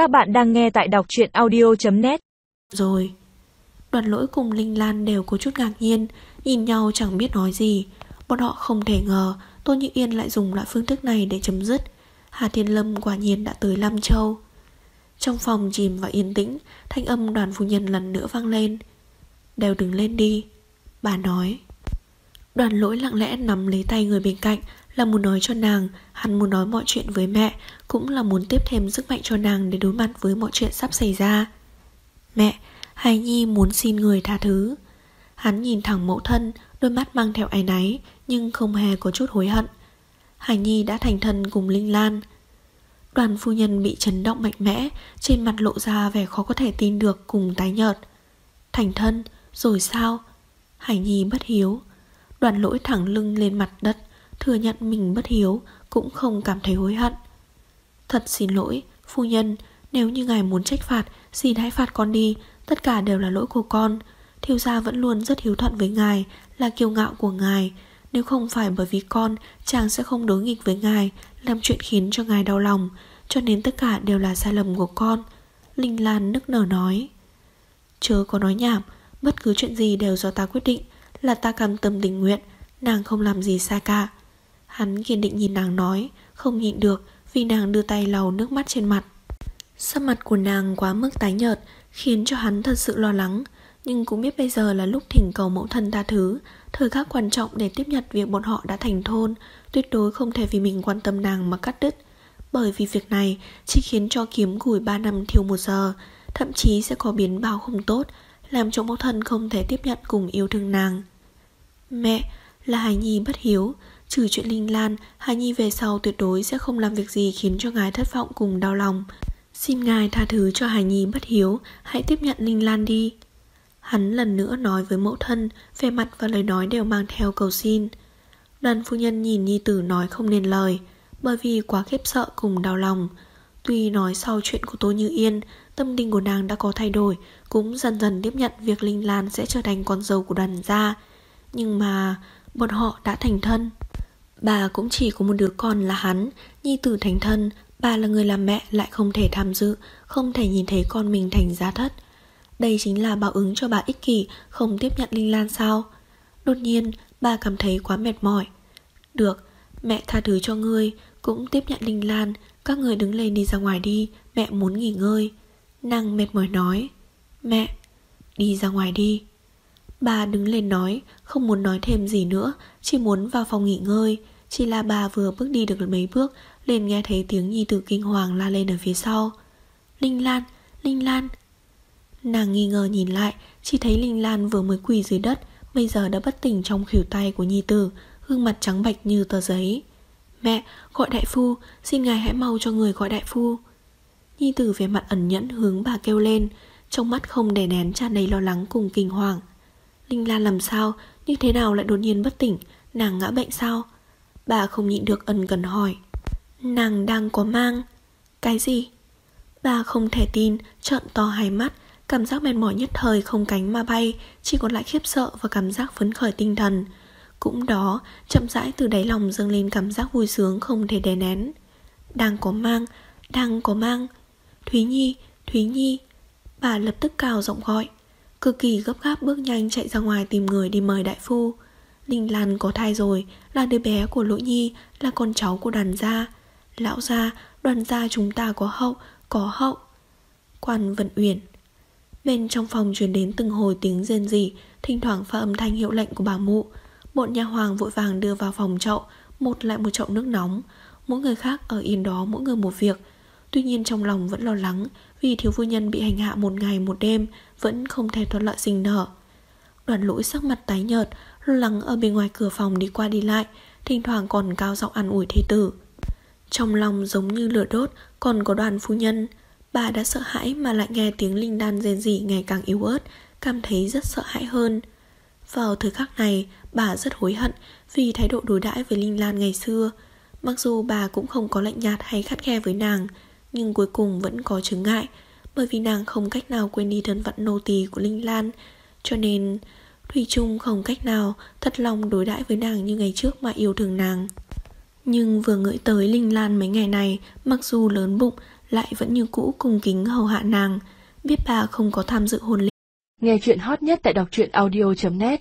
Các bạn đang nghe tại đọc truyện audio.net Rồi, Đoàn lỗi cùng Linh Lan đều có chút ngạc nhiên, Nhìn nhau chẳng biết nói gì. Bọn họ không thể ngờ, Tô Như Yên lại dùng loại phương thức này để chấm dứt. Hà Thiên Lâm quả nhiên đã tới Lam Châu. Trong phòng chìm và yên tĩnh, Thanh âm đoàn phu nhân lần nữa vang lên. Đều đứng lên đi, Bà nói. Đoàn lỗi lặng lẽ nắm lấy tay người bên cạnh là muốn nói cho nàng Hắn muốn nói mọi chuyện với mẹ Cũng là muốn tiếp thêm sức mạnh cho nàng Để đối mặt với mọi chuyện sắp xảy ra. Mẹ, Hải Nhi muốn xin người tha thứ. Hắn nhìn thẳng mẫu thân Đôi mắt mang theo áy náy Nhưng không hề có chút hối hận. Hải Nhi đã thành thân cùng Linh Lan. Đoàn phu nhân bị chấn động mạnh mẽ Trên mặt lộ ra vẻ khó có thể tin được Cùng tái nhợt. Thành thân, rồi sao? Hải Nhi bất hiếu. Đoàn lỗi thẳng lưng lên mặt đất. Thừa nhận mình bất hiếu Cũng không cảm thấy hối hận. Thật xin lỗi, phu nhân Nếu như ngài muốn trách phạt Xin hãy phạt con đi Tất cả đều là lỗi của con. Thiếu gia vẫn luôn rất hiếu thuận với ngài Là kiêu ngạo của ngài. Nếu không phải bởi vì con Chàng sẽ không đối nghịch với ngài Làm chuyện khiến cho ngài đau lòng Cho nên tất cả đều là sai lầm của con. Linh Lan nức nở nói. Chớ có nói nhảm Bất cứ chuyện gì đều do ta quyết định Là ta cam tâm tình nguyện Nàng không làm gì sai cả. Hắn kiên định nhìn nàng nói, Không nhịn được, vì nàng đưa tay lau nước mắt trên mặt. Sắc mặt của nàng quá mức tái nhợt, Khiến cho hắn thật sự lo lắng. Nhưng cũng biết bây giờ là lúc thỉnh cầu mẫu thân tha thứ, Thời khắc quan trọng để tiếp nhận việc bọn họ đã thành thôn, Tuyệt đối không thể vì mình quan tâm nàng mà cắt đứt. Bởi vì việc này chỉ khiến cho kiếm củi 3 năm thiêu một giờ, Thậm chí sẽ có biến bao không tốt, Làm cho mẫu thân không thể tiếp nhận cùng yêu thương nàng. Mẹ là Hải Nhi bất hiếu Trừ chuyện Linh Lan Hải Nhi về sau tuyệt đối sẽ không làm việc gì Khiến cho ngài thất vọng cùng đau lòng. Xin ngài tha thứ cho Hải Nhi bất hiếu, Hãy tiếp nhận Linh Lan đi. Hắn lần nữa nói với mẫu thân Về mặt và lời nói đều mang theo cầu xin. Đoàn phu nhân nhìn Nhi tử nói không nên lời, Bởi vì quá khiếp sợ cùng đau lòng. Tuy nói sau chuyện của Tô Như Yên, Tâm tình của nàng đã có thay đổi, Cũng dần dần tiếp nhận việc Linh Lan sẽ trở thành con dâu của đoàn gia. Nhưng mà, bọn họ đã thành thân. Bà cũng chỉ có một đứa con là hắn, Nhi tử thành thân, Bà là người làm mẹ lại không thể tham dự, Không thể nhìn thấy con mình thành giá thất. Đây chính là báo ứng cho bà ích kỷ, Không tiếp nhận Linh Lan sao? Đột nhiên, bà cảm thấy quá mệt mỏi. Được, Mẹ tha thứ cho ngươi, Cũng tiếp nhận Linh Lan, Các người đứng lên đi ra ngoài đi, Mẹ muốn nghỉ ngơi. Nàng mệt mỏi nói, Mẹ, Đi ra ngoài đi. Bà đứng lên nói Không muốn nói thêm gì nữa Chỉ muốn vào phòng nghỉ ngơi. Chỉ là bà vừa bước đi được mấy bước liền nghe thấy tiếng nhi tử kinh hoàng la lên ở phía sau. Linh Lan, Linh Lan. Nàng nghi ngờ nhìn lại Chỉ thấy Linh Lan vừa mới quỳ dưới đất Bây giờ đã bất tỉnh trong khỉu tay của nhi tử Gương mặt trắng bạch như tờ giấy. Mẹ, gọi đại phu Xin ngài hãy mau cho người gọi đại phu. Nhi tử về mặt ẩn nhẫn hướng bà kêu lên Trong mắt không đè nén tràn đầy lo lắng cùng kinh hoàng. Linh Lan làm sao? Như thế nào lại đột nhiên bất tỉnh? Nàng ngã bệnh sao? Bà không nhịn được ân cần hỏi. Nàng đang có mang. Cái gì? Bà không thể tin, Trợn to hai mắt. Cảm giác mệt mỏi nhất thời không cánh mà bay, Chỉ còn lại khiếp sợ và cảm giác phấn khởi tinh thần. Cũng đó, Chậm rãi từ đáy lòng dâng lên cảm giác vui sướng Không thể đè nén. Đang có mang, Đang có mang. Thúy Nhi Thúy Nhi. Bà lập tức cào giọng gọi. Cực kỳ gấp gáp bước nhanh chạy ra ngoài tìm người đi mời đại phu đình Lan có thai rồi Là đứa bé của Lỗ Nhi Là con cháu của đoàn gia Lão gia, đoàn gia chúng ta có hậu, có hậu. Quan Vận Uyển Bên trong phòng truyền đến từng hồi tiếng rên rỉ, thỉnh thoảng pha âm thanh hiệu lệnh của bà mụ. Bọn nhà hoàng vội vàng đưa vào phòng chậu, một lại một chậu nước nóng. Mỗi người khác ở yên đó mỗi người một việc. Tuy nhiên trong lòng vẫn lo lắng vì thiếu phu nhân bị hành hạ một ngày một đêm vẫn không thể thuận lợi sinh nở. Đoàn lỗi sắc mặt tái nhợt, lo lắng ở bên ngoài cửa phòng đi qua đi lại, thỉnh thoảng còn cao giọng ăn ủi thế tử. Trong lòng giống như lửa đốt Còn có đoàn phu nhân Bà đã sợ hãi mà lại nghe tiếng linh đan rên rỉ ngày càng yếu ớt Cảm thấy rất sợ hãi hơn Vào thời khắc này Bà rất hối hận Vì thái độ đối đãi với Linh Lan ngày xưa Mặc dù bà cũng không có lạnh nhạt hay khắt khe với nàng nhưng cuối cùng vẫn có chứng ngại Bởi vì nàng không cách nào quên đi thân phận nô tỳ của Linh Lan. Cho nên Thủy Trung không cách nào Thật lòng đối đãi với nàng như ngày trước mà yêu thương nàng. Nhưng vừa ngợi tới Linh Lan mấy ngày này Mặc dù lớn bụng lại vẫn như cũ cung kính hầu hạ nàng, biết bà không có tham dự hôn lễ. Nghe chuyện hot nhất tại đọc truyện audio.net